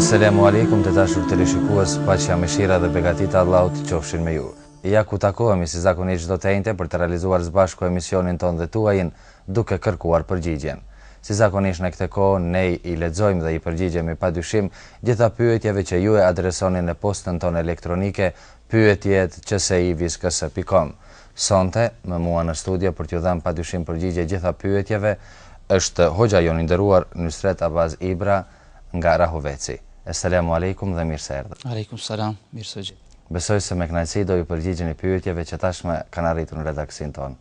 Selamu alejkum të dashur teleshikues, paqja, mëshira dhe begatitë e Allahut qofshin me ju. Ja ku takohemi si zakonisht çdo të enjte për të realizuar së bashku emisionin tonë dhe tuajin, duke kërkuar përgjigjen. Si zakonisht në këtë kohë, ne i lexojmë dhe u përgjigjemi padyshim gjitha pyetjeve që ju i adresoni në postën tonë elektronike pyetjet@csivisks.com. Sonte, me mua në studio për t'iu dhënë padyshim përgjigje gjitha pyetjeve, është hoxha jonë i nderuar Nusret Abaz Ibra nga Rahoveci. Eselamu Alejkum dhe mirë se erdhët. Alejkum Selam, mirë se u gjetëm. Besoj se me kënaqësi do t'u përgjigjeni pyetjeve që tashmë kanë arritur në redaksinë tonë.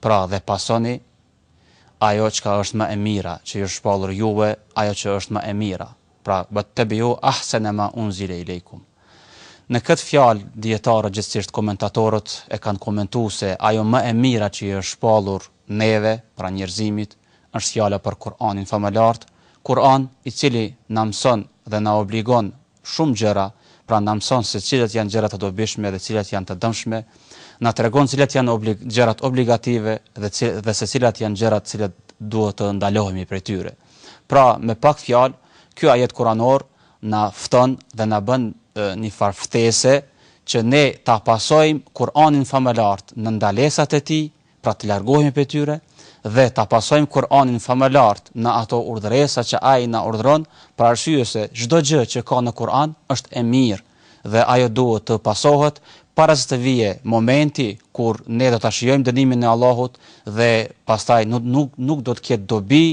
Pra dhe pasoni ajo çka është më e mira, që ju është shpallur juve ajo që është më e mira. Pra, Wattabi'u ahsana ma unzile ilejkum. Në këtë fjalë dijetarët gjithsesi komentatorët e kanë komentu se ajo më e mira që i është shpallur neve, pra njerëzimit, është fjala për Kur'anin Famëlartë, Kur'an i cili na mëson dhe na obligon shumë gjëra, pra na mëson se cilat janë gjërat e dobishme dhe cilat janë të dëmshme, na tregon cilat janë gjërat obligative dhe dhe se cilat janë gjërat të cilat duhet të ndalohemi prej tyre. Pra, me pak fjalë, ky ajet kuranor na fton dhe na bën një farë ftese që ne ta pasojmë Kur'anin famëlartë në ndalesat e tij pra të largohemi prej tyre dhe ta pasojmë Kur'anin famëlart në ato urdhëresa që ai na urdhëron, për arsye se çdo gjë që ka në Kur'an është e mirë dhe ajo duhet të pasohet para se të vijë momenti kur ne do ta shijojmë dënimin e Allahut dhe pastaj nuk nuk nuk do të ketë dobi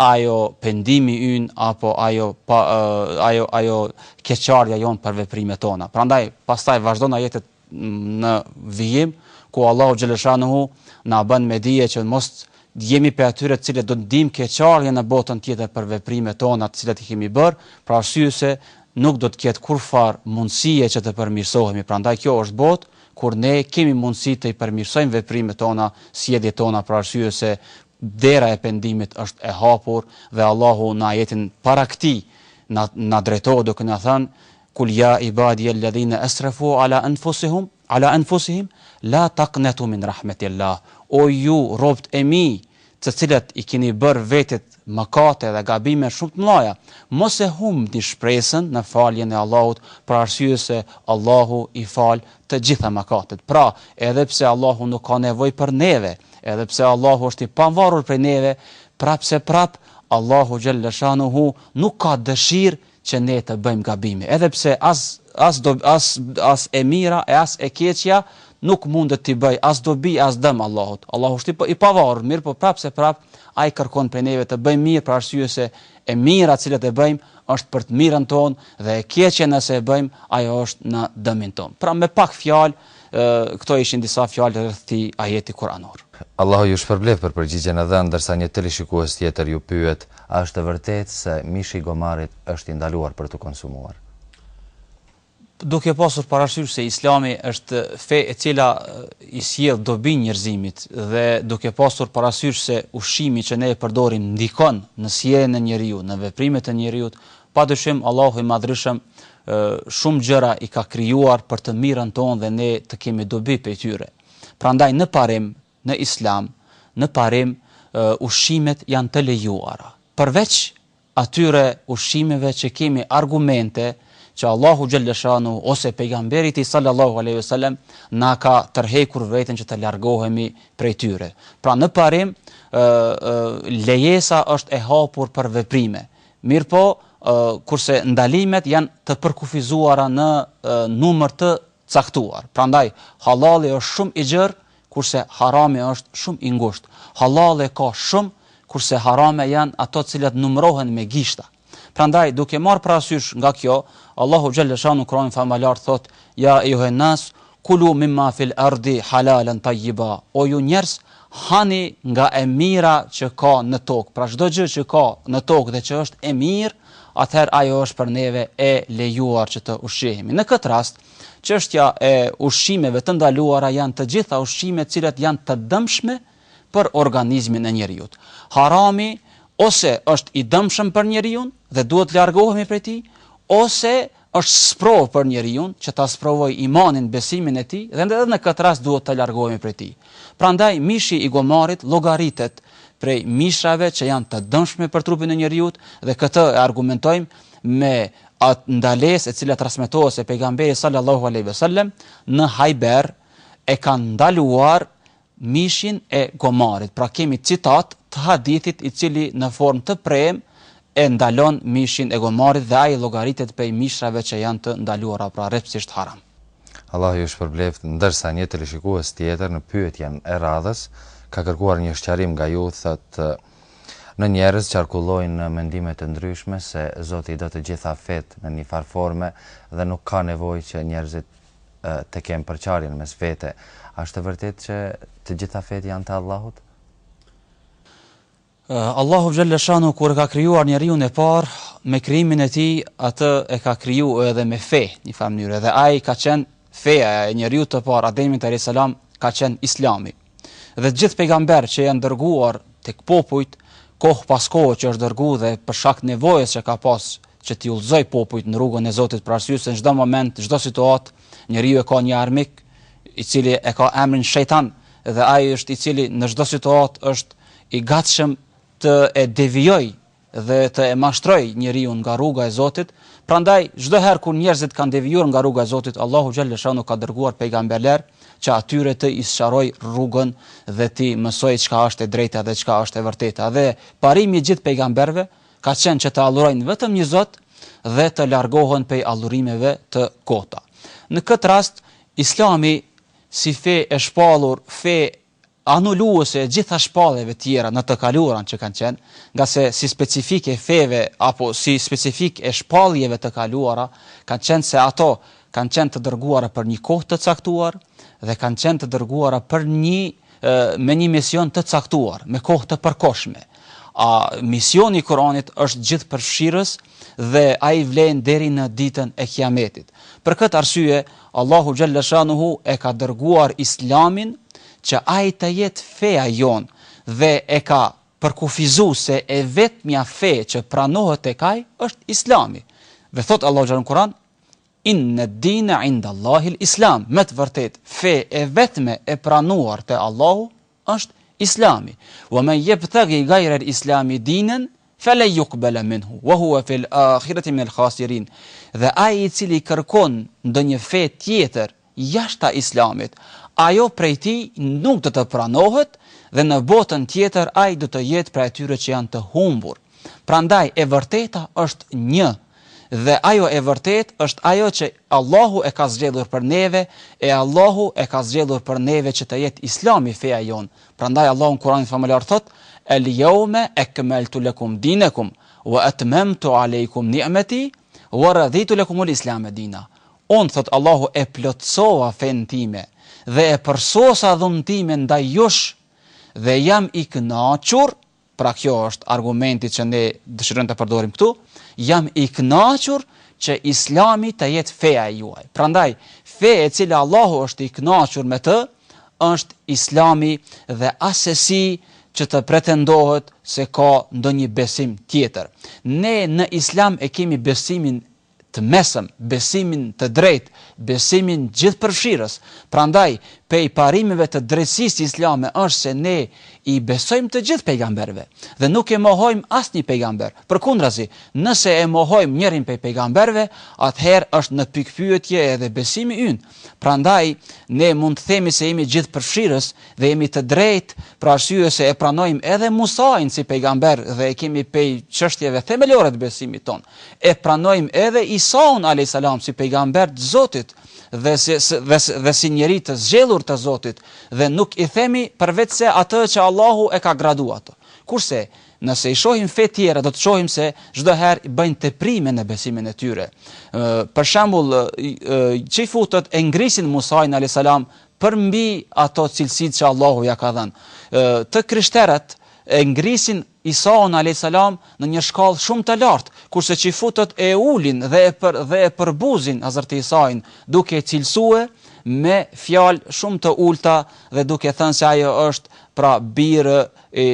ajo pendimi ynë apo ajo pa, ajo ajo keqardhja jonë për veprimet tona. Prandaj pastaj vazhdon ajetet në vijim, ku Allahu xhele shanuhu na bën me dije që mos të jemi prej atyre të cilët do të ndiejmë keqardhje në botën tjetër për veprimet tona të cilat i kemi bërë, për arsye se nuk do të ketë kurrfarë mundësie që të përmirësohemi, prandaj kjo është botë kur ne kemi mundësi të i përmirësojmë veprimet tona, sjelljet tona për arsye se dera e pendimit është e hapur dhe Allahu në ajetin para këtij na na drejtohet duke na thënë Kul ja ibadi alladhina asrafu ala anfusihim ala anfusihim la taqnatu min rahmetilah O ju robt e mi të cilët i keni bërë vetes mëkate dhe gabime shumë të mëdha mos e humbni shpresën në faljen e Allahut për arsye se Allahu i fal të gjitha mëkatet pra edhe pse Allahu nuk ka nevojë për neve edhe pse Allahu është i pavarur prej neve prapëseprapë Allahu xhele shanuhu nuk ka dëshirë që ne të bëjmë gabime, edhe pse as as as as e mira e as e keqja nuk mundet t'i bëjë as dobi as dëm Allahut. Allahu është i pavarur, mirëpo prapseprap Ai kërkon prej neve të bëjmë mirë për arsye se e mira të cilat e bëjmë është për të mirën tonë dhe e keqja nëse e bëjmë ajo është në dëmin tonë. Pra me pak fjalë Këto ishin disa fjalë rreth këtij ajeti kuranor. Allahu ju shpërbleftë për përgjigjen e dhënë, ndërsa një teleshikues tjetër ju pyet, A është e vërtetë se mishi i gomarit është i ndaluar për t'u konsumuar? Duke pasur parasysh se Islami është fe e cila i sjell dobi njerëzimit dhe duke pasur parasysh se ushqimi që ne e përdorim ndikon në sjelljen e njeriu, në veprimet e njeriut, padyshim Allahu i Madhërishëm shumë gjëra i ka krijuar për të mirën tonë dhe ne të kemi dobi prej tyre. Prandaj në parim, në Islam, në parim ushqimet janë të lejuara. Përveç atyre ushqimeve që kemi argumente që Allahu xhalleshanu ose pejgamberi i tij sallallahu alaihi wasallam na ka tërhekur vërejtjen që të largohemi prej tyre. Pra në parim, ë, ë, lejesa është e hapur për veprime. Mirëpo, kurse ndalimet janë të përkufizuara në numër të caktuar. Prandaj, halali është shumë i gjerë, kurse harami është shumë i ngushtë. Halale ka shumë, kurse harame janë ato të cilat numërohen me gishta. Prandaj, duke marrë parasysh nga kjo, Allahu xhalleshanu në Kur'anin famëlartë thotë, Ja ejuhen nas, Kulu mimma fil ardi halalan tayyiba, O ju njerëz, hani nga e mira që ka në tokë, pra çdo gjë që ka në tokë dhe që është e mirë, atëherë ajo është për neve e lejuar që të ushqehemi. Në këtë rast, çështja e ushqimeve të ndaluara janë të gjitha ushqimet të cilat janë të dëmshme për organizmin e njeriut. Harami ose është i dëmshëm për njeriun dhe duhet të largohemi prej tij, ose Është sprovë për njeriun që ta sprovojë imanin, besimin e tij dhe edhe në këtë rast duhet të largohemi prej tij. Prandaj mishi i gomarit llogaritet prej mishrave që janë të dëmshme për trupin e njeriut dhe këtë e argumentojmë me atë ndalesë e cila transmetohet se Pejgamberi sallallahu alejhi ve sellem në Hajber e ka ndaluar mishin e gomarit, pra kemi citat të hadithit i cili në formë të premë e ndalon mishin e gomarit dhe ai llogaritet prej mishrave që janë të ndaluara, pra rreptësisht haram. Allahu ju shpërbleftë, ndërsa një teleshikues tjetër në pyetjen e radhës ka kërkuar një shqarim nga ju, thotë, Në njerëz qarkullojnë mendime të ndryshme se Zoti i do të gjitha fetë në njëfarë forme dhe nuk ka nevojë që njerëzit të kenë përçarjen mes vete, a është e vërtetë që të gjitha fetë janë të Allahut? Allahu xhalla shanu kur e ka krijuar njeriun e parë, me krijimin e tij atë e ka kriju edhe me fe, në njëfarë mënyre, dhe ai ka qenë feja e njeriut të parë, Ademit alayhis salam, ka qenë Islami. Dhe të gjithë pejgamberë që janë dërguar tek popujt, kohë pas kohë që është dërgu dhe për shkak të nevojës që ka pas që t'i udhëzojë popujt në rrugën e Zotit për arsye se në çdo moment, çdo situatë, njeriu e ka një armik i cili e ka emrin shejtan dhe ai është i cili në çdo situatë është i gatshëm të e devijojë dhe të e mashtrojë njeriun nga rruga e Zotit, prandaj çdo herë kur njerëzit kanë devijuar nga rruga e Zotit, Allahu xhalla shanu ka dërguar pejgamberler që atyre të i sqarojë rrugën dhe t'i mësojë çka është e drejta dhe çka është e vërteta dhe parimi i gjithë pejgamberëve ka qenë që të adhurojnë vetëm një Zot dhe të largohen prej adhurimeve të kota. Në këtë rast Islami si fe e shpallur, fe anuluese e gjitha shpalljeve tjera në të kaluarën që kanë qenë, ngase si specifikë e feve apo si specifikë e shpalljeve të kaluara kanë qenë se ato kanë qenë të dërguara për një kohë të caktuar dhe kanë qenë të dërguara për një me një mision të caktuar, me kohë të përkohshme. A misioni i Kur'anit është gjithëpërfshirës dhe ai vlen deri në Ditën e Kijametit. Për këtë arsye, Allahu xhelle shanuhu e ka dërguar Islamin që ai të jetë feja jonë dhe e ka përkufizu se e vetmja fe që pranohet tek Ai është Islami. Dhe thotë Allahu në Kur'an, Inne dine indallahil Islam, me të vërtetë fe e vetme e pranuar te Allahu është Islami. Wa men yabtaghi ghayra al-islami dinan falan yuqbala minhu wa huwa fi al-akhirati min al-khasirin. Dhe ai i cili kërkon ndonjë fe tjetër jashta Islamit, ajo prej tij nuk do të pranohet dhe në botën tjetër ai do të jetë prej atyre që janë të humbur. Prandaj e vërteta është një dhe ajo e vërtetë është ajo që Allahu e ka zgjedhur për neve e Allahu e ka zgjedhur për neve që të jetë Islami feja jonë. Prandaj Allahu në Kuranin famëlartë thotë, El jeume ekmeltu lekum dinekum, wa etmemtu alejkum ni'meti, wa raditu lekumul islame dina. Unë, thotë Allahu, e plotësova fenë time dhe e përsosa dhuntinë time ndaj jush dhe jam i kënaqur pra kjo është argumenti që ne dëshirojmë ta përdorim këtu, jam i kënaqur që Islami të jetë feja e juaj. Prandaj, fe e cila Allahu është i kënaqur me të, është Islami dhe asesi që të pretendohet se ka ndonjë besim tjetër. Ne në Islam e kemi besimin të mesëm, besimin të drejtë, besimin gjithëpërfshirës. Prandaj, pej parimeve të drejtësisë islame është se ne i besojmë të gjithë pejgamberëve dhe nuk e mohojmë asnjë pejgamber. Përkundrazi, nëse e mohojmë njërin prej pejgamberëve, atëherë është në pikëpyetje edhe besimi ynë. Prandaj, ne mund të themi se jemi gjithëpërfshirës, Dhe jemi të drejtë, për arsye se e pranojmë edhe Musain si pejgamber dhe e kemi pej çështjeve themelore të besimit tonë. E pranojmë edhe Isaun alejhi selam si pejgamber të Zotit dhe si dhe si dhe si njeri të zgjedhur të Zotit dhe nuk i themi përveçse atë që Allahu e ka gradu atë. Kurse, nëse i shohim fetë tjera do të shohim se çdo herë bëjnë teprime në besimin e tyre. Për shembull, çifutët e ngrisin Musain alejhi selam përmbi ato cilësitë që Allahu ia ka dhënë. Të krishterët e ngrisin Isaun alejhi selam në një shkallë shumë të lartë, kurse çifutët e ulin dhe e për dhe e përbuzin Hazreti Isain, duke e cilësue me fjalë shumë të ulëta dhe duke thënë se ai është pra birë i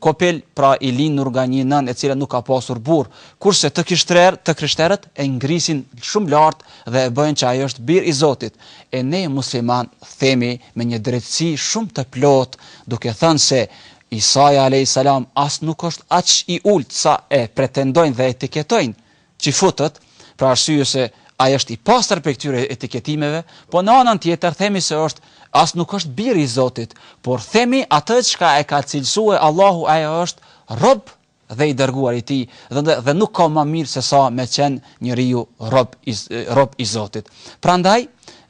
kopil, pra i lindur nga nji nënë e cila nuk ka pasur burrë. Kurse të kishtrerë, të krishterët, e ngrisin shumë lart dhe e bëjnë që ai është bir i Zotit. E ne muslimanë themi me një drejtësi shumë të plotë duke thënë se Isaja alejhis salam as nuk është aq i ultë sa e pretendojnë dhe etiketojnë çifutët, për arsye se ai është i pastër prej këtyre etiketimeve, po në anën tjetër themi se është as nuk është bir i Zotit, por themi atë çka e ka cilësue Allahu ai është rob dhe i dërguar i tij dhe dhe nuk ka ma mirë se sa me qenë njeriu rob i rob i Zotit. Prandaj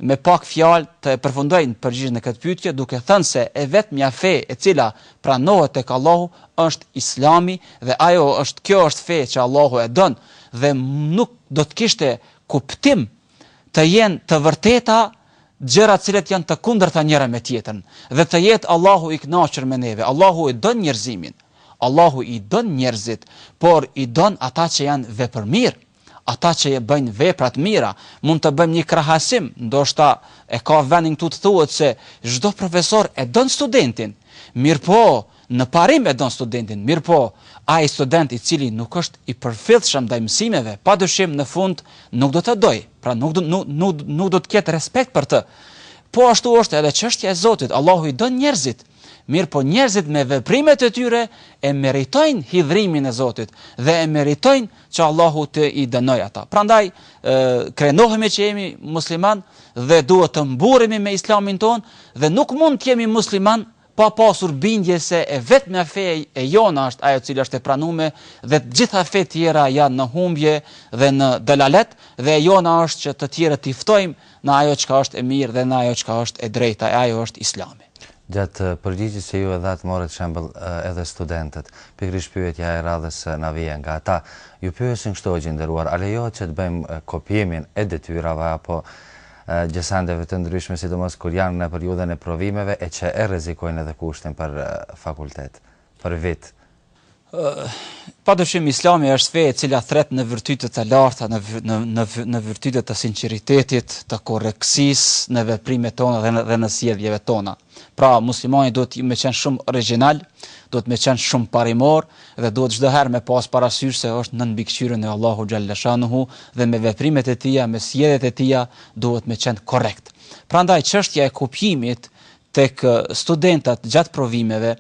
me pak fjalë ta përfundoj përgjigjen në këtë pyetje duke thënë se e vetmja fe e cila pranohet tek Allahu është Islami dhe ajo është kjo është fe që Allahu e don dhe nuk do të kishte kuptim të jenë të vërteta gjëra të cilat janë të kundërta njëra me tjetrën dhe të jetë Allahu i kënaqur me neve Allahu e don njerëzimin Allahu i don njerëzit por i don ata që janë vepërmirë Ata që e bëjnë vepra të mira, mund të bëjmë një krahasim, ndoshta e ka vendin këtu të thuhet se çdo profesor e don studentin, mirëpo në parim e don studentin, mirëpo ai student i cili nuk është i përfillshëm ndaj mësimeve, padyshim në fund nuk do ta dojë, pra nuk do nuk nuk nuk do të ketë respekt për të. Po ashtu është edhe çështja e Zotit, Allahu i don njerëzit, mirëpo njerëzit me veprimet e tyre e meritojnë hidhrimin e Zotit dhe e meritojnë Që Allahu të i dënojë ata. Prandaj, krenohemi që jemi musliman dhe duhet të mburremi me islamin tonë dhe nuk mund të jemi musliman pa pasur bindje se e vetmja fe e jona është ajo e cila është e pranume dhe të gjitha fetë tjera janë në humbje dhe në dalalet dhe e jona është që të tjerët t'i ftojmë në ajo çka është e mirë dhe në ajo çka është e drejtë e ajo është Islami. Gjatë përgjigjes që ju e dhatë morët shembëll edhe studentët. Pikërisht pyetja e radhës na vjen nga ata. Ju pyesin kështu hoxhë i nderuar a lejohet që të bëjmë kopjimin e detyrave apo gjësendeve të ndryshme sidomos kur janë në periudhën e provimeve e që e rrezikojnë edhe kushtin për fakultet. për vit. Padyshim Islami është fe e cila thret në virtyte të larta, në në në në virtyte të sinqeritetit, të korrektësisë në veprimet tona dhe në dhe në sjelljet tona. Pra, muslimani duhet me qenë shumë origjinal, duhet me qenë shumë parimor dhe duhet çdo herë me pas parasysh se është nën mbikëqyrjen e Allahut xhelle shanuhu dhe me veprimet e tija, me sjelljet e tija duhet me qenë korrekt. Prandaj çështja e kopjimit tek studentët gjatë provimeve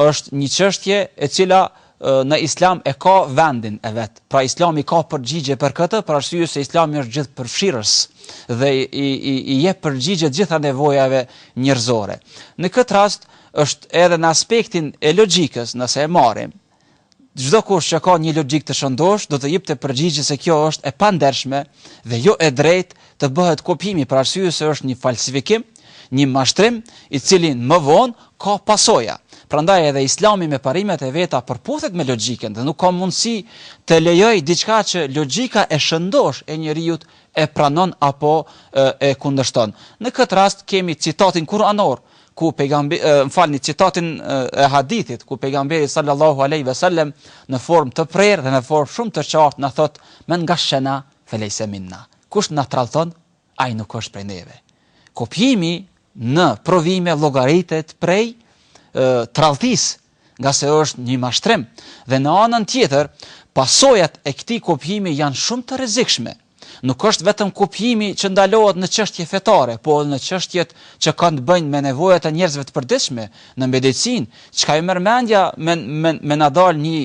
është një çështje e cila në Islam e ka vendin e vet. Pra Islami ka përgjigje për këtë, për arsye se Islami është gjithëpërfshirës dhe i i i jep përgjigje të gjitha nevojave njerëzore. Në këtë rast është edhe në aspektin e logjikës, nëse e marrim, çdokush që ka një logjikë të shëndoshë do të jepte përgjigje se kjo është e pandershme dhe jo e drejtë të bëhet kopjimi për arsye se është një falsifikim, një mashtrim i cili më vonë ka pasoja. Prandaj edhe Islami me parimet e veta përputhet me logjikën dhe nuk ka mundësi të lejojë diçka që logjika e shëndoshë e njeriut e pranon apo e kundërshton. Në këtë rast kemi citatin kur'anor ku pejgambe, më falni, citatin e hadithit, ku pejgamberi sallallahu aleyhi ve sellem në formë të prerë dhe në formë shumë të qartë na thotë, men gashshena fe lejse minna. Kush na tradhton, ai nuk është prej neve. Kopjimi në provime llogaritet prej e, tradhtisë ngase është një mashtrim dhe në anën tjetër pasojat e këtij kopjimi janë shumë të rrezikshme. Nuk është vetëm kopjimi që ndalohet në çështje fetare, po edhe në çështjet që kanë të bëjnë me nevojat e njerëzve të përditshme, në medicinë, çka i merr mendja me me, me na dal një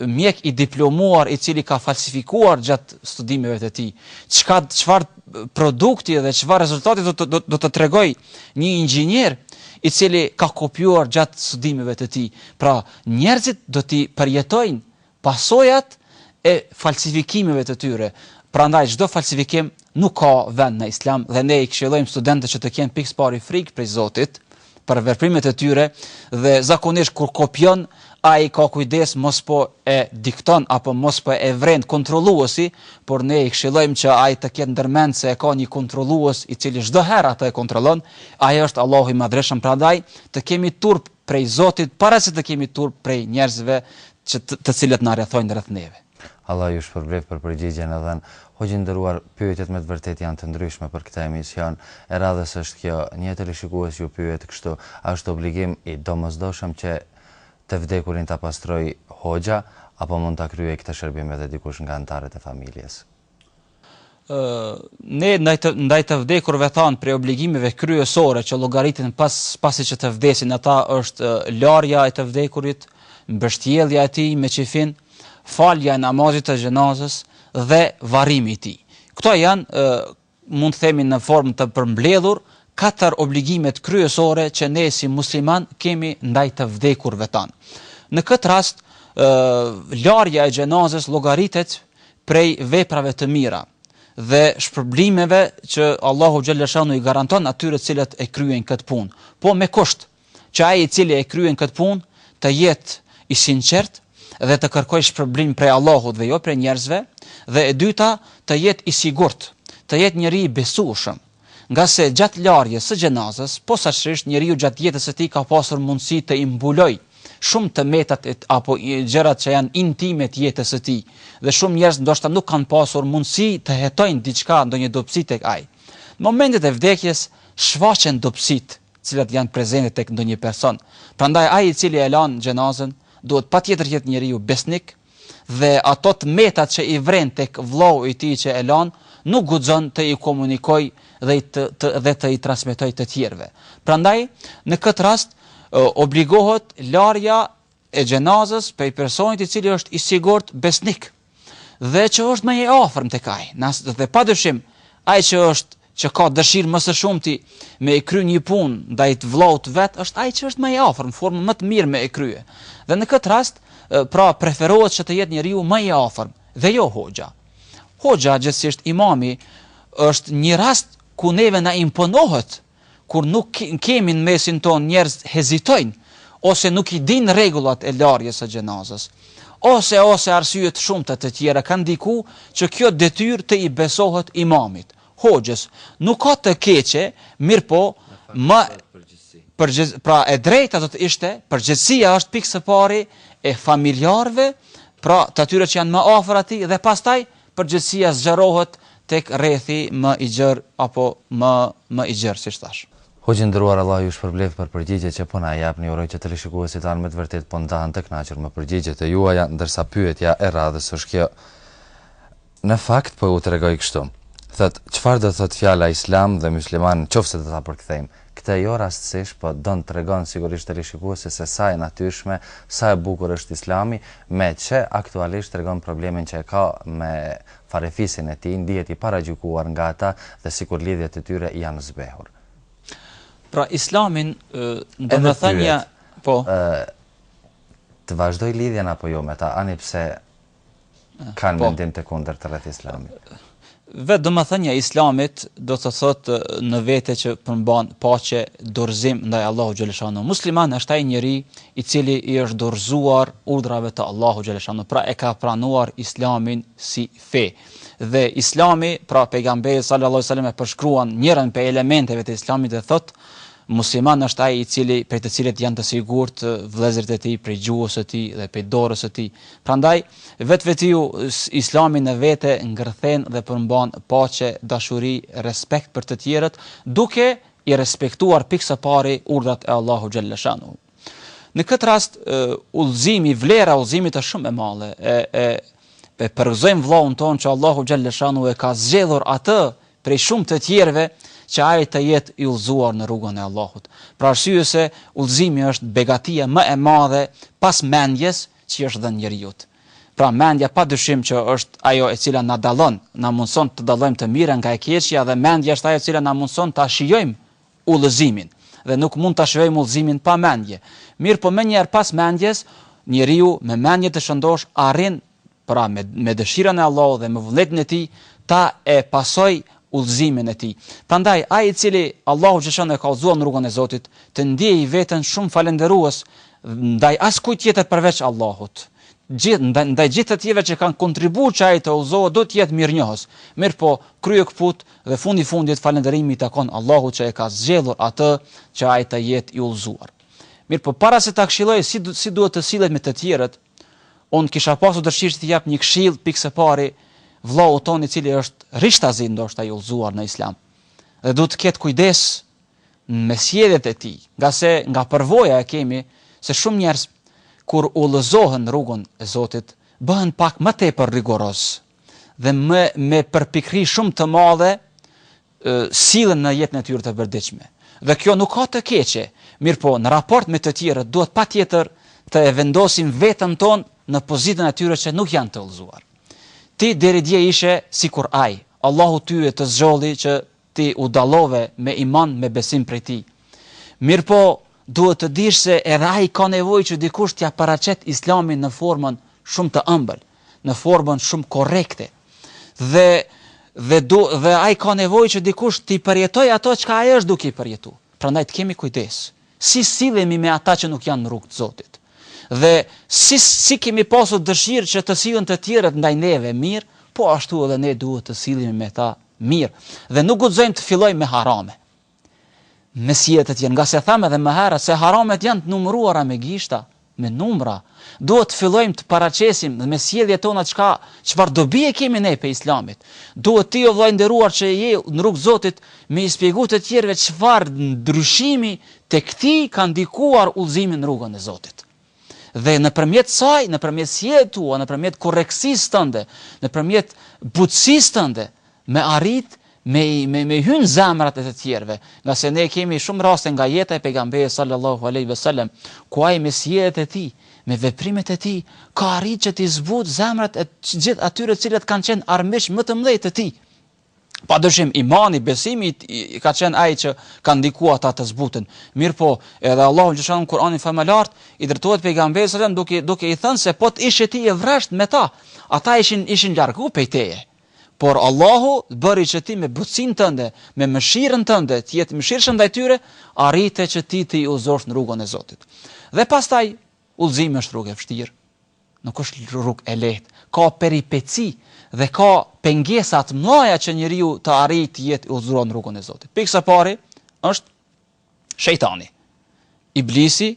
mjek i diplomuar i cili ka falsifikuar gjatë studimeve të tij. Çka çfarë produkti dhe çfarë rezultati do të do, do të tregojë një inxhinier i cili ka kopjuar gjatë studimeve të tij. Pra, njerëzit do të përjetojnë pasojat e falsifikimeve të tyre. Prandaj çdo falsifikim nuk ka vend në Islam dhe ne i këshillojmë studentët që të kenë pikë së pari frikë prej Zotit, për veprimet e tyre dhe zakonisht kur kopjon ai ka kujdes mos po e dikton apo mos po e vren kontrolluesi, por ne i këshillojmë që ai të ketë ndërmend se e ka një kontrollues i cili çdo herë atë e kontrollon, ai është Allahu i Madhërishëm prandaj të kemi turp prej Zotit para se të kemi turp prej njerëzve që të, të cilët na rrethojnë rreth neve. Allah ju shpërbleftë për përgjigjen e dhënë. Hoxhë i nderuar, pyetjet me të vërtetë janë të ndryshme për këtë emision. E radhës është kjo, një teleshikues ju pyet kështu, a është obligim i domosdoshëm që të vdekurin ta pastrojë hoxha, apo mund ta kryejë këtë shërbim edhe dikush nga anëtarët e familjes? ne ndaj të, ndaj të vdekurve tanë prej obligimeve kryesore që llogariten pas pasi që të vdesin ata është larja e të vdekurit, mbështjellja e tij me qefin, falja e namazit të xhenazës dhe varrimi i tij. Këto janë mund të themi në formë të përmbledhur, katër obligimet kryesore që ne si muslimanë kemi ndaj të vdekurve tanë. Në këtë rast, larja e xhenazës llogaritet prej veprave të mira dhe shpërblimeve që Allahu xhelle shanuhu i garanton atyre të cilët e kryejnë këtë punë, po me kusht, që ai i cili e kryen këtë punë të jetë i sinqertë dhe të kërkojë shpërblim prej Allahut dhe jo prej njerëzve, dhe e dyta të jetë i sigurt, të jetë njeri i besueshëm, ngase gjatë larjes së xhenazës, posaçërisht njeriu gjatë jetës së tij ka pasur mundësi të i mbulojë shumë të metat apo gjërat që janë intime të jetës së tij dhe shumë njerëz ndoshta nuk kanë pasur mundësi të hetojnë diçka ndonjë dobësi tek ai. Në momentet e vdekjes shfaqen dobësitë të cilat janë prezente tek ndonjë person. Prandaj ai i cili e lan xhenazën duhet patjetër të jetë njeriu besnik dhe ato të metat që i vren tek vllau i tij që e lan nuk guxon të i komunikojë dhe të të dhe të i transmetojë të tjerëve. Prandaj në këtë rast obligohet larja e xhenazës prej personit i cili është i sigurt besnik. dhe që është më i afërm tek ai, dhe pa dyshim ai që është që ka dëshirë më së shumti me e kry një punë ndaj të vllaut vet është ai që është më i afërm, formë më të mirë me e krye. Dhe në këtë rast, pra preferohet që të jetë njeriu më i afërm dhe jo hoxha. Hoxha gjithsesi imami është një rast ku neve na imponohet kur nuk kemi në mesin tonë njerëz hezitojnë ose nuk i dinë rregullat e larjes së xhenazës ose ose arsye të shumta të tjera kanë ndiku që kjo detyrë të i besohet imamit, hoxhës. Nuk ka të keqe, mirëpo më përgjegjësi, pra e drejta do të ishte, përgjegjësia është pikë së pari e familjarëve, pra të atyre që janë më afër atij dhe pastaj Përgjegjësia zgjerohet tek rrethi më i gjerë apo më më i gjerë, siç thashë. Hoxhë i nderuar, Allahu ju shpërbleftë për përgjigje që po na jepni, uroj që teleshikuesit tanë me të vërtetë po ndahen të kënaqur me përgjigjet e juaja, ndërsa pyetja e radhës është kjo, në fakt po ju tregoj kështu, thotë, çfarë do të thotë fjala Islam dhe Musliman nëqoftëse do ta përkthejmë? Këtë jo rastësisht, po don të tregon sigurisht teleshikuesit se sa e natyrshme, sa e bukur është Islami, meqë aktualisht tregon problemin që e ka me farefisin e tij, ndihet i paragjykuar nga ata dhe sikur lidhjet e tyre janë zbehur. Pra Islamin, domethënia, po. Edhe pyet, të vazhdoj lidhjen apo jo me ta, ani pse kanë mendim të kundërt rreth Islamit. Vetë domethënia e Islamit do të thotë në vete që përmban paqe, dorëzim ndaj Allahu xhele shanuhu. Musliman është ai njeri i cili i është dorëzuar urdhrave të Allahu xhele shanuhu, pra e ka pranuar Islamin si fe. Dhe Islami, pra pejgamberi sallallahu alejhi ve selem e përshkruan njërën prej elementeve të Islamit dhe thotë Musliman është ai i cili prej të cilit janë të sigurt vëllezërit e tij prej gjuhës së tij dhe prej dorës së tij. Prandaj, vetvetiu Islami në vete ngërthen dhe përmban paqe, dashuri, respekt për të tjerët, duke i respektuar pikë së pari urdhrat e Allahu xhele shanuhu. Në këtë rast udhëzimi, vlera e udhëzimit është shumë e madhe. E e e përgëzojmë vëllaun tonë që Allahu xhele shanuhu e ka zgjedhur atë prej shumë të tjerëve që ai të jetë i udhëzuar në rrugën e Allahut, për arsye se udhëzimi është begatia më e madhe pas mendjes që është dhënë njeriut. Pra mendja pa dyshim që është ajo e cila na dallon, na mundëson të dallojmë të mirën nga e keqja dhe mendja është ajo e cila na mundëson ta shijojmë udhëzimin dhe nuk mund ta shijojmë udhëzimin pa mendje. Mirëpo menjëherë pas mendjes, njeriu me mendje të shëndoshë arrin pra me me dëshirën e Allahut dhe me vullnetin e Tij, ta e pasojë udhëzimin e tij. Prandaj, ai i cili Allahu xhele shanuhu e ka udhëzuar në rrugën e Zotit, të ndjejë veten shumë falënderues ndaj askujt tjetër përveç Allahut. Gjithë ndaj, ndaj gjithë të tjerëve që kanë kontribuar që ai të udhëzohet, duhet të jetë mirënjohës. Mirpo, kryekëput dhe fundi i fundit falënderimi i takon Allahut që e ka zgjedhur atë që ai të jetë i udhëzuar. Mirpo, para se ta këshilloj si si duhet të sillet me të tjerët, Unë kisha pasur dëshirë që t'i jap një këshillë pikë së pari vëllaut tonë i cili është rishtazi ndoshta i udhëzuar në Islam dhe duhet të ketë kujdes me sjelljet e tij, ngase nga përvoja e kemi se shumë njerëz kur udhëzohen në rrugën e Zotit bëhen pak më tepër rigorozë dhe me përpikëri shumë të madhe sillen në jetën e tyre të përditshme. Dhe kjo nuk ka të keqe, mirëpo në raport me të tjerët duhet patjetër të e vendosim veten tonë në pozitën e atyre që nuk janë të udhëzuar. Ti deri dje ishe sikur ai, Allahu ty të zgjodhi që ti u dallove me iman, me besim prej tij. Mirëpo duhet të dish se edhe ai ka nevojë që dikush t'ia paraqet Islamin në formën shumë të ëmbël. në formën shumë korrekte. Dhe dhe do dhe ai ka nevojë që dikush t'i përjetojë ato çka ai është duke i përjetuar. Prandaj të kemi kujdes. Si sillemi me ata që nuk janë në rrugë të Zotit? Dhe si si kemi pasur dëshirë që të sillen të tjerët ndaj neve mirë, po ashtu edhe ne duhet të sillemi me ta mirë. Dhe nuk guxojmë të fillojmë me harame. Me sjelljet tona, ngase thamë edhe më herët, se haramet janë të numëruara me gishta, me numra. Duhet të fillojmë të paraqesim dhe me sjelljet tona çka, çfarë dobi e kemi ne prej Islamit. Duhet ti o vëlla i nderuar që je në rrugë të Zotit, me i shpjegu të tjerëve çfarë ndryshimi tek ti ka ndikuar udhëzimi në rrugën e Zotit. dhe nëpërmjet saj, nëpërmjet sjelljeve tua, nëpërmjet korrektësisë tënde, nëpërmjet butësisë tënde, me arrit me me me hyn në zemrat e të tjerëve, ngase ne kemi shumë raste nga jeta e pejgamberit sallallahu alejhi ve sellem, ku ai me sjelljet e tij, me veprimet e tij, ka arrit që t'i zbut zemrat e gjithë atyre të cilët kanë qenë armiq më të mëdhenj të tij. Padyshim, imani, besimi ka qenë ai që ka ndikuar ata të zbuten. Mirpo, edhe Allahu xhelle shanuhu n'Kur'anin famëlartë i drejtohet pejgamberit sallallahu duke duke i thënë se po të ishe ti i vrazhdë me ta, ata ishin ishin largu pej teje. Por Allahu bëri që ti me butësinë tënde, me mëshirën tënde, të jesh i mëshirshëm ndaj tyre, arrite që ti t'i udhëzosh në rrugën e Zotit. Dhe pastaj udhëzimi është rrugë e vështirë. Nuk është rrugë e lehtë, ka peripeci dhe ka pengesa të mëdha që njeriu të arrijë të jetë i udhëzuar në rrugën e Zotit. Pikësëpari është shejtani, iblisi,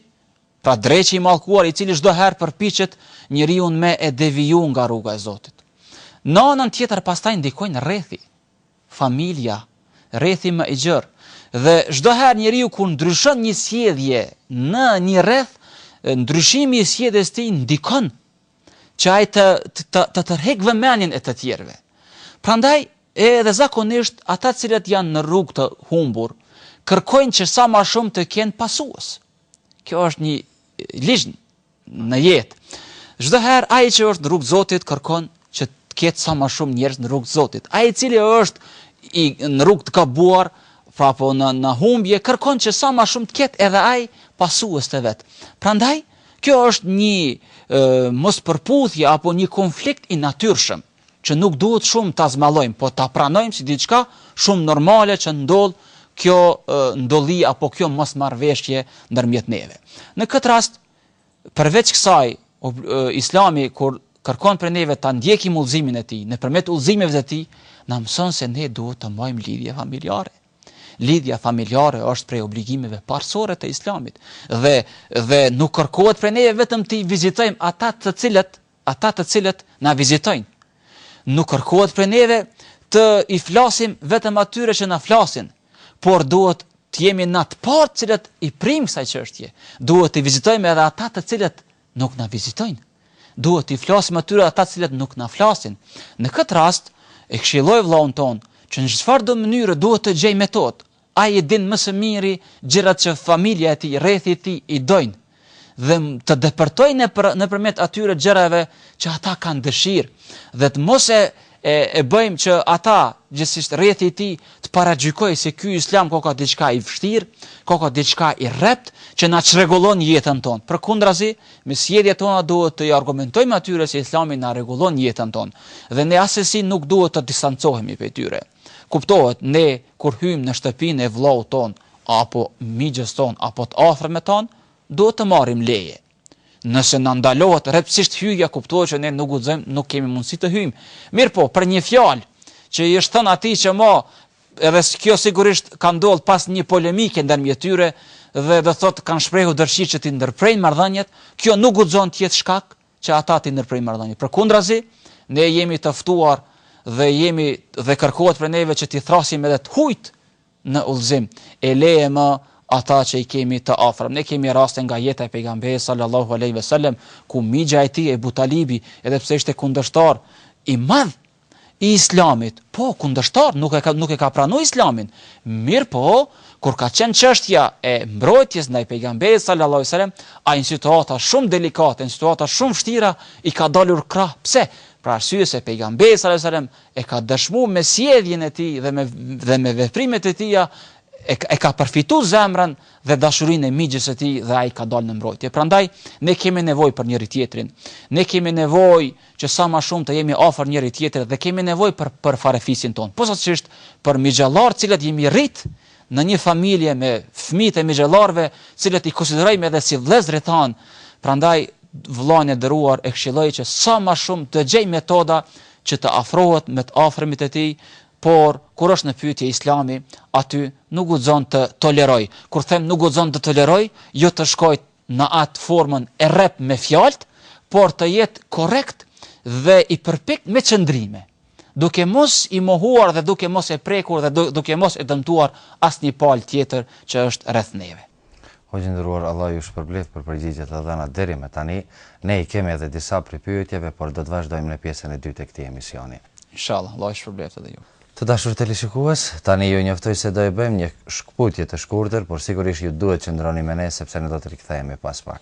pra dreqi i mallkuar i cili çdo herë përpiqet njeriun me e deviju nga rruga e Zotit. Në anën tjetër pastaj ndikojnë rrethi, familja, rrethi më i gjerë dhe çdo herë njeriu kur ndryshon një sjellje në një rreth, ndryshimi i sjelljes së tij ndikon që ai të të të tërheq vëmendjen e të tjerëve. Prandaj edhe zakonisht ata të cilët janë në rrugë të humbur kërkojnë që sa më shumë të kenë pasues. Kjo është një ligj. në jetë. Çdo herë ai që është në rrugë të Zotit kërkon që të ketë sa më shumë njerëz në rrugë të Zotit. Ai i cili është i në rrugë të gabuar, apo në në humbje kërkon që sa më shumë të ketë edhe ai pasues të vet. Prandaj kjo është një mospërputhje apo një konflikt i natyrshëm. që nuk duhet shumë ta zmallojmë, po ta pranojmë si diçka shumë normale që ndodh kjo ndolli apo kjo mosmarrëveshje ndërmjet neve. Në këtë rast, përveç kësaj, Islami kur kërkon prej neve ta ndjekim udhëzimin e tij, nëpërmjet udhëzimeve të tij, na mëson se ne duhet të mbajmë lidhje familjare. Lidhja familjare është prej obligimeve parësore të Islamit dhe dhe nuk kërkohet prej neve vetëm të vizitojmë ata të cilët Ata të cilët na vizitojnë, nuk kërkohet prej neve të i flasim vetëm atyre që na flasin, por duhet të jemi na të parët të cilët i primë kësaj çështje. Duhet të vizitojmë edhe ata të cilët nuk na vizitojnë. Duhet t'i flasim atyre ata të cilët nuk na flasin. Në këtë rast, e këshilloj vëllaun tonë që në çfarëdo mënyre duhet të gjejë metodë, Ai i din më së miri gjërat që familja e tij, rrethi i tij i dojnë dhe të depërtojë nëpër nëpërmjet atyre gjërave që ata kanë dëshirë dhe të mos e e e bëjmë që ata, gjithsisht rrethi i tij të paragjykojë se ky Islam koka diçka i vështirë, koka diçka i rreptë që na çrregullon jetën tonë. Përkundrazi, me sjelljet tona duhet të i argumentojmë atyre se Islami na rregullon jetën tonë dhe ne assesi nuk duhet të distancohemi prej tyre. Kuptohet, ne kur hyjmë në shtëpinë e vëllaut tonë apo mixhës tonë apo të afërmit tonë, duhet të marrim leje. Nëse na ndalohet rreptësisht hyrja, kuptohet që ne nuk guxojmë, nuk kemi mundësi të hyjmë. Mirëpo, për një fjalë që i është thënë atij që ma edhe kjo sigurisht ka ndodhur pas një polemike ndërmjet tyre dhe do thotë kanë shprehur dëshirë që t'i ndërprejnë marrëdhëniet, kjo nuk guxon të jetë shkak që ata t'i ndërprejnë marrëdhëniet. Përkundrazi, ne jemi të ftuar dhe jemi dhe kërkohet prej neve që t'i thrasim edhe të hujt në udhëzim. E lëre më ata që i kemi të afërm. Ne kemi raste nga jeta e pejgamberit sallallahu alaihi wasallam ku mixha i tij Ebu Talibi, edhe pse ishte kundërshtar i madh i Islamit, po, kundërshtar, nuk e ka, nuk e ka pranu Islamin, mirëpo, kur ka qenë çështja e mbrojtjes ndaj pejgamberit sallallahu alaihi wasallam, ai në situata shumë delikate, në situata shumë vështira i ka dalur krah. Pse? Për arsye se pejgamberi sallallahu alaihi wasallam e ka dëshmuar me sjelljen e tij dhe me dhe me veprimet e tija e, e ka përfituar zemrën dhe dashurinë e mixhës së tij dhe ai ka dalë në mbrojtje. Prandaj ne kemi nevojë për njëri tjetrin. Ne kemi nevojë që sa ma shumë të jemi afër njëri tjetrit dhe kemi nevojë për farefisin tonë, posaçërisht për mixhallarë të cilët jemi rrit në një familje me fëmijët e mixhallarëve, të cilët i konsiderojmë edhe si vëllezërit tanë, prandaj vëllain e nderuar e këshilloj që sa ma shumë të gjejë metoda që të afrohet me të afërmit e tij, por kur është në pyetje Islami aty nuk guxon të tolerojë, kur them nuk guxon të tolerojë, jo të shkojë në atë formën e rreptë me fjalë, por të jetë korrekt dhe i përpiktë me qëndrime, duke mos i mohuar dhe duke mos e prekur dhe duke mos e dëmtuar asnjë palë tjetër që është rreth neve. Hoxhë i nderuar, Allah ju shpërbleftë për përgjigjet e dhëna deri me tani. Ne i kemi edhe disa prej pyetjeve, por do të vazhdojmë në pjesën e dytë të këtij emisioni. Inshallah, Allah ju shpërbleftë edhe ju. Të dashur teleshikues, tani ju njoftoj se do e bëjmë një shkputje të shkurtër, por sigurisht ju duhet qëndroni me ne sepse ne do të rikthehemi pas pak.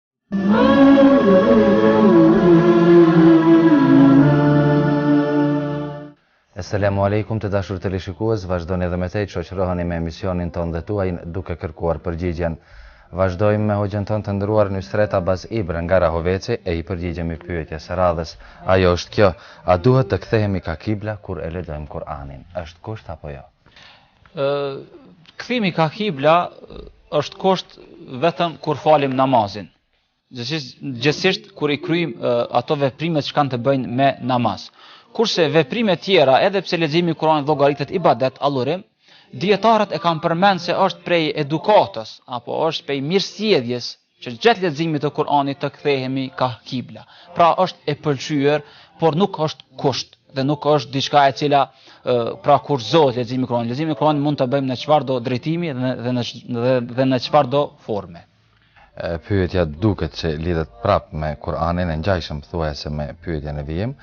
Eselamu alejkum të dashur teleshikues, vazhdoni edhe më tej të shoqëroheni me emisionin tonë dhe tuajn duke kërkuar përgjigjen. Vazhdojmë me hoxhën tonë të nderuar Nysret Abazibra nga Rahoveci e i përgjigjemi pyetjes së radhës. Ajo është kjo, a duhet të kthehemi kah kibla kur e lexojmë Kur'anin? është kusht apo jo? Kthimi kah kibla është kusht vetëm kur falim namazin. Gjithsesi, kur i kryejmë ato veprime që kanë të bëjnë me namaz. Kurse veprimet tjera, edhe pse leximi i Kur'anit llogaritet ibadet, adhurim, dijetarët e kanë përmend se është prej edukatës, apo është prej mirësjelljes, që gjatë leximit të Kur'anit të kthehemi kah kibla. Pra është e pëlqyer, por nuk është kusht dhe nuk është diçka e cila pra kushtëzohet leximi i Kur'anit, leximin e Kur'anit mund ta bëjmë në çfarëdo drejtimi dhe dhe në dhe, dhe në çfarëdo forme. Pyetja duket se lidhet prap me Kur'anin e ngjashme thuajse me pyetjen në vijim,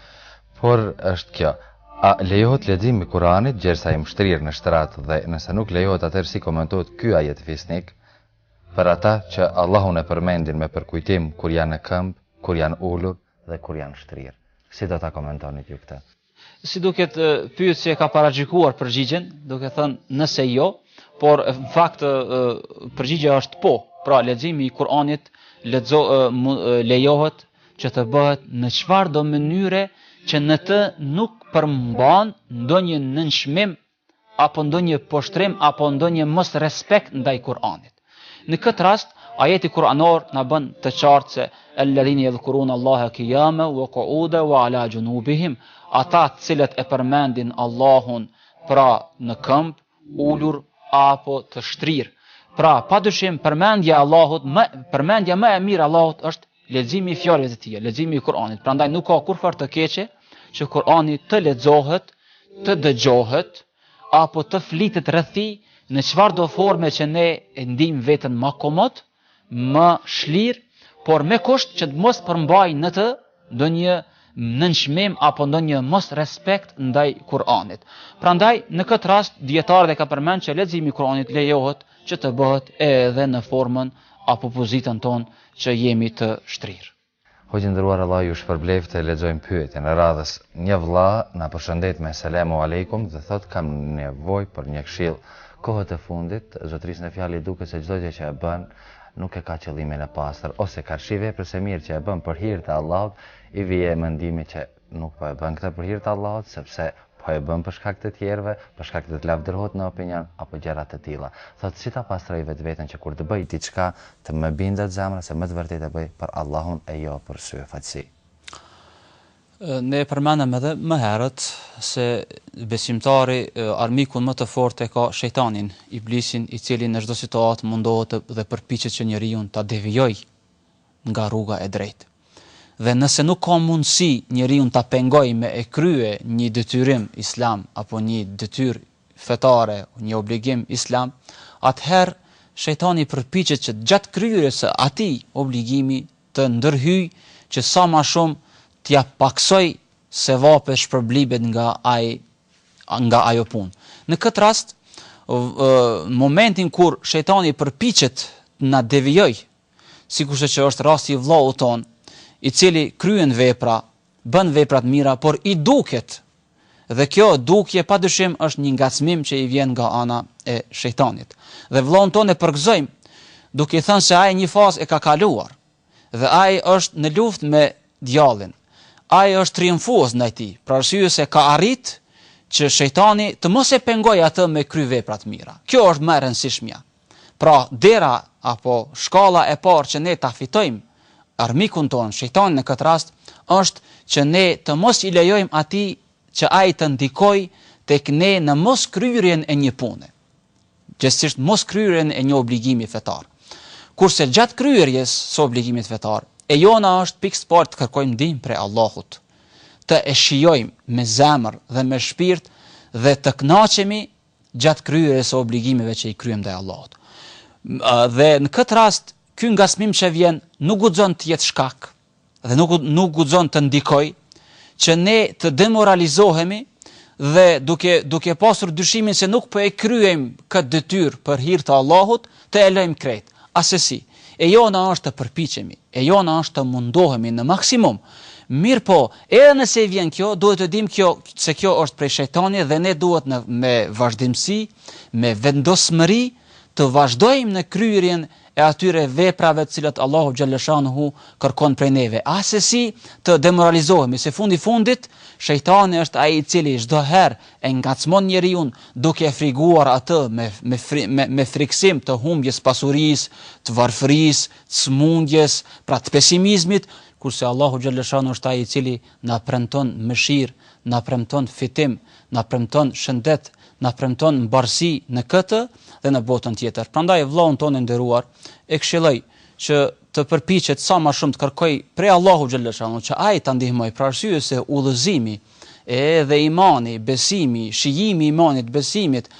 por është kjo. A lejohet leximi i Kur'anit gjersa jemi shtrirë në shtrat dhe nëse nuk lejohet atëherë si komentohet ky ajet fisnik? Për ata që Allahun e përmendin me përkujtim kur janë në këmbë, kur janë ulur dhe kur janë shtrirë. Si do ta komentoni ju këtë? Si duket pyetësi, e ka paragjykuar përgjigjen, duke thënë nëse jo, por në fakt përgjigja është po. Pra leximi i Kuranit lexo lejohet që të bëhet në çfarëdo mënyre që në të nuk përmban ndonjë nënçmim apo ndonjë poshtrim apo ndonjë mosrespekt ndaj Kur'anit. Në këtë rast, ajeti kur'anor na bën të qartë se Ellezine yadhkurune Allahe qiyame wa qu'ude wa ala junubihim, ata të cilët e përmendin Allahun pra në këmbë, ulur apo të shtrirë. Pra, pa dyshim përmendja e Allahut më përmendja më e mirë e Allahut është leximi i fjalëve të tij, leximi i Kur'anit. Prandaj nuk ka kurrfarë të keqe që Kur'ani të lexohet, të dëgjohet apo të flitet rreth tij në çfarë do forme që ne e ndimë veten ma komod, ma shlir, por me kusht që të mos përmbaj në të ndonjë nënçmim apo ndonjë mos respekt ndaj Kur'anit. Prandaj në këtë rast dietarët e kanë përmend që leximi i Kur'anit lejohet që të bëhet edhe në formën apo pozitën tonë që jemi të shtrirë. Hoxhë i nderuar Allah ju shpërbleftë lexojmë pyetjen e radhës një vëlla na përshëndet me selamu alejkum dhe thotë kam nevojë për një këshillë kohët e fundit zotërisë në fjalë i duket se çdo gjë që e bën nuk e ka qëllimin e pastër ose karshi veprës së mirë që e bën për hir të Allahut i vjen mendimi që Nuk po e bën këtë për hir të Allahut, sepse po e bën për shkak të tjerëve, për shkak të të lavdërohet në opinion apo gjëra të tilla. Thotë si ta pastroj vetveten që kur të bëj diçka, të më bindet zemra se me të vërtetë e bëj për Allahun e jo për sy e faqësi. Ne e përmendëm edhe më herët se besimtari armikun më të fortë e ka Shejtanin, Iblisin, i cili në çdo situatë mundohet dhe përpiqet që njeriun ta devijojë nga rruga e drejtë. Dhe nëse nuk ka mundësi njeriun ta pengojë me e krye një detyrim islam apo një detyrë fetare, një obligim islam, atëherë shejtani përpiqet që gjatë kryerjes së atij obligimi të ndërhyjë që sa ma shumë t'ia pakësojë sevapet, shpërblimet nga ai nga ajo punë. Në këtë rast, në momentin kur shejtani përpiqet të na devijojë, sikurse që është rasti i vllaut tonë, i cili kryen vepra, bën vepra të mira, por i duket. Dhe kjo dukje padyshim është një ngacmim që i vjen nga ana e Shejtanit. Dhe vllaun tonë e përgëzojmë duke i thënë se ai një fazë e ka kaluar dhe ai është në luftë me djallin. Ai është triumfues ndaj tij, për arsye se ka arrit që Shejtani të mos e pengojë atë me kry vepra të mira. Kjo është më e rëndësishmja. Pra, dera apo shkalla e parë që ne ta fitojmë armikun tonë, Shejtanin në këtë rast, është që ne të mos i lejojmë atij që ai të ndikojë tek ne në mos kryerjen e një pune, gjithsesi mos kryerjen e një obligimi fetar. Kurse gjatë kryerjes së obligimit fetar, e jona është pikë së parë të kërkojmë ndihmë prej Allahut, të e shijojmë me zemër dhe me shpirt dhe të kënaqemi gjatë kryerjes së obligimeve që i kryejmë ndaj Allahut. Dhe në këtë rast ky ngacmim që vjen nuk guxon të jetë shkak dhe nuk nuk guxon të ndikojë që ne të demoralizohemi dhe duke duke pasur dyshimin se nuk po e kryejmë këtë detyrë për hir të Allahut, të e lëjmë krejt. Asesi, e jona është të përpiqemi, e jona është të mundohemi në maksimum. Mirëpo, edhe nëse i vjen kjo, duhet të dimë kjo, se kjo është prej shejtanit dhe ne duhet në, me vazhdimësi, me vendosmëri, të vazhdojmë në kryerjen e atyre veprave të cilat Allahu xhalleshanuhu kërkon prej neve. Asesi, të demoralizohemi, se fundi i fundit, shejtani është ai i cili çdo herë E ngacmon njeriun duke e friguar atë me me me frikësim të humbjes pasurisë, të varfërisë, të sëmundjes, pra të pesimizmit, kurse Allahu xhalleshanuhu është ai i cili na premton mëshirë, na premton fitim, na premton shëndet, na premton mbarësi në këtë dhe në botën tjetër. Prandaj vëllaun tonë e nderuar e këshilloj që të përpiqet sa ma shumë të kërkojë prej Allahu xhalleshanuhu që Ai ta ndihmojë, për arsye se udhëzimi, e edhe imani, besimi, shijimi i imanit, besimit,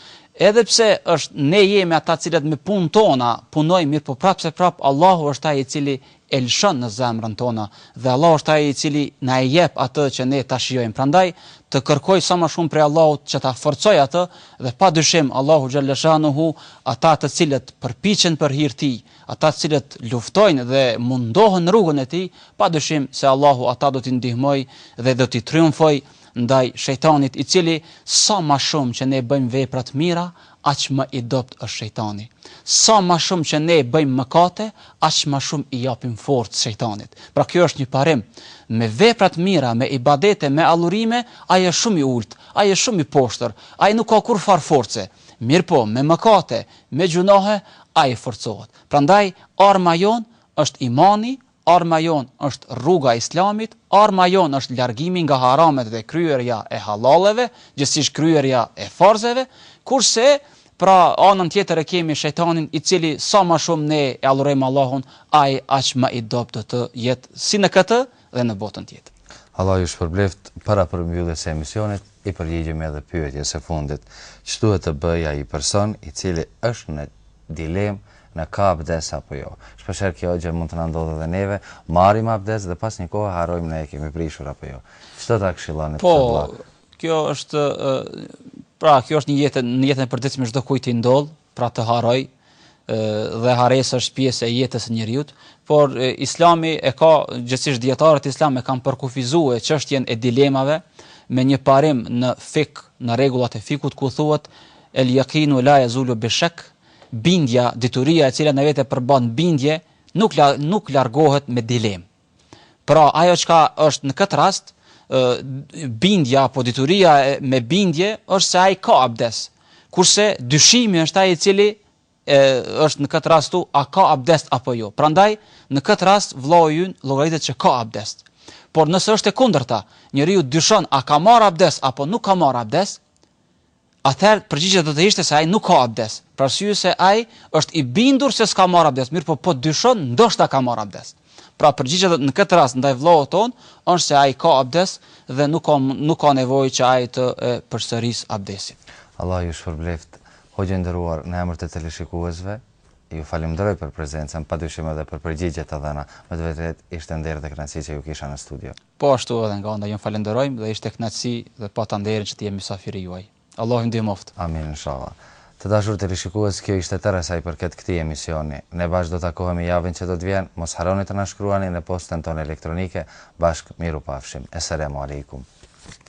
edhe pse është ne jemi ata të cilët me punët tona punojmë mirëpo prapë se prapë Allahu është ai i cili e lëshon në zemrat tona dhe Allahu është ai i cili na e jep atë që ne ta shijojmë prandaj të kërkojë sa më shumë prej Allahut që ta forcojë atë dhe pa dyshim Allahu xhalleshanuhu ata të cilët përpiqen për hir të tij Ata të cilët luftojnë dhe mundohen në rrugën e tij, padyshim se Allahu ata do t'i ndihmojë dhe do t'i triumfojë ndaj shejtanit, i cili, sa më shumë që ne bëjmë vepra të mira, aq më i dobët është shejtani. Sa më shumë që ne bëjmë mëkate, aq më shumë i japim forcë shejtanit. Pra kjo është një parim. Me vepra të mira, me ibadete, me adhurime, ai është shumë i ulët, ai është shumë i poshtër, ai nuk ka kurrfarë force. Mirëpo, me mëkate, Me gjunahe ai forcohet. Prandaj arma jonë është imani, arma jonë është rruga e Islamit, arma jonë është largimi nga haramet dhe kryerja e hallalleve, gjithsesi kryerja e farzeve, kurse pra anën tjetër e kemi shejtanin i cili sa më shumë ne e adhurojmë Allahun ai aq më i dobët do të jetë si në këtë dhe në botën tjetër. Allah ju shpërbleftë, para përmbylljes së emisionit, i përgjigjemi edhe pyetjes së fundit, ç'duhet të bëjë ai person i cili është në dilemë në ka abdes apo jo? Shpesh herë kjo gjë mund të na ndodhë edhe neve, marrim abdes dhe pas një kohe harrojmë në e kemi prishur apo jo. Ç'do ta këshilloni këtë vëlla? Po, kjo është, pra, kjo është në jetën, në jetën e përditshme çdokujt i ndodh, pra të harrojë, dhe haresa është pjesë e jetës së njeriut, por Islami e ka gjithsesi dietarët islamë e kanë përkufizuar çështjen e dilemave me një parim në fikh, në rregullat e fikhut ku thuhet el jekinu la jezulu bi shek, bindja, dituria e cila në vete përmban bindje, nuk la, nuk largohet me dilemë. Pra, ajo çka është në këtë rast, bindja apo dituria me bindje është se ai ka abdes. Kurse dyshimi është ai i cili e është në këtë rast këtu a ka abdes apo jo. Prandaj në këtë rast vllau i ynë llogaritet që ka abdes. Por nëse është e kundërta, njeriu dyshon a ka marr abdes apo nuk ka marr abdes, Atëherë përgjigja do të ishte se ai nuk ka abdes, për arsye se ai është i bindur se s'ka marrë abdes, mirëpo po dyshon ndoshta ka marrë abdes. Pra përgjigja do në këtë rast ndaj vëllaut tonë është se ai ka abdes dhe nuk ka nuk ka nevojë që ai të e përsërisë abdesin. Allahu ju shpërbleftë hoxhë i nderuar në emër të teleshikuesve ju falënderoj për prezencën padyshim edhe për përgjigjet e dhëna me të vërtetë ishte nder dhe kënaqësi që ju kisha në studio. Po ashtu edhe nga ana jonë falënderojmë dhe ishte kënaqësi dhe pata nderin që të jem mysafiri juaj. Allahu ju ndihmoftë. Amin inshallah. Të dashur teleshikues kjo ishte tërë sa i përket këtij emisioni. Ne bashkë do takohemi javën që do të vjen, mos harroni të na shkruani në postën tonë elektronike, bashkë mirupafshim. Esselamu alejkum.